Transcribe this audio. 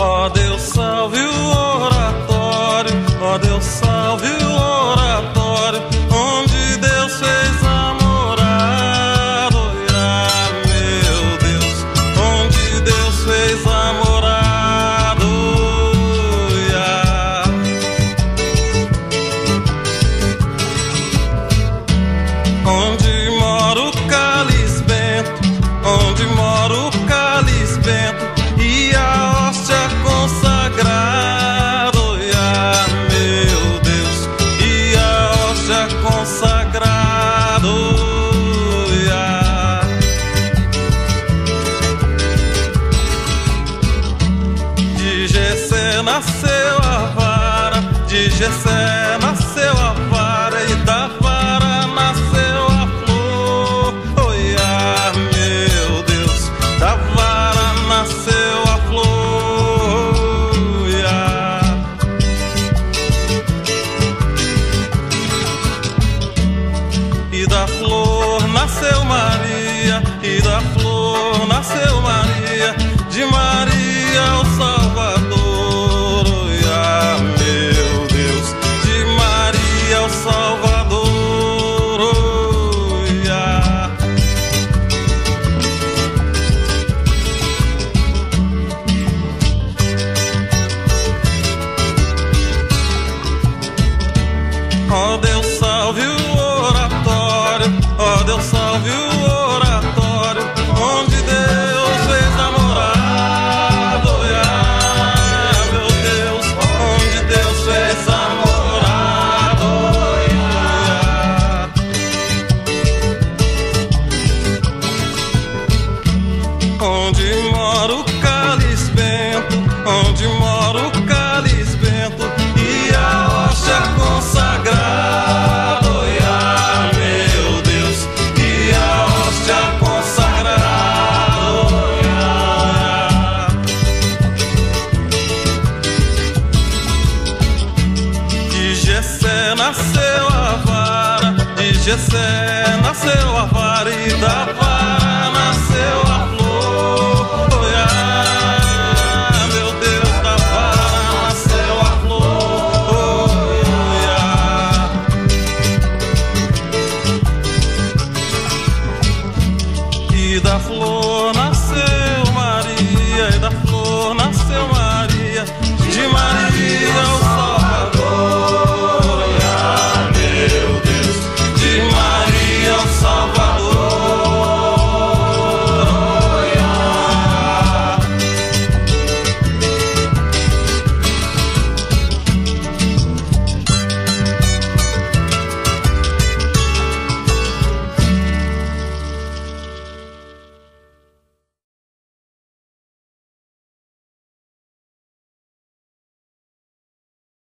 Ó Deus, salve o oratório, ó Deus, salve nasceu a vara, de Jessé nasceu a vara e da vara nasceu a flor. Oiá, meu Deus, da vara nasceu a flor. Oiá. E da flor nasceu Maria, e da flor Ó Deus, salve o oratório, ó Deus, salve o nasceu a vara, de Jessé nasceu a vara e da